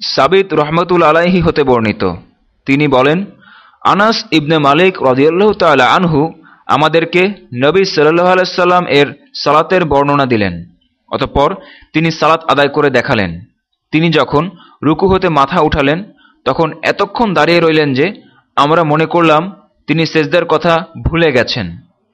সাবিত রহমতুল আলাইহি হতে বর্ণিত। তিনি বলেন, আনাস ইবনে মালিক রদিয়াল্লাহ তালা আনহু আমাদেরকে নবী সাল্লাহ আলাইসাল্লাম এর সালাতের বর্ণনা দিলেন, অতঃপর তিনি সালাত আদায় করে দেখালেন। তিনি যখন রুকু হতে মাথা উঠালেন, তখন এতক্ষণ দাঁড়িয়ে রইলেন যে আমরা মনে করলাম তিনি সেজদার কথা ভুলে গেছেন।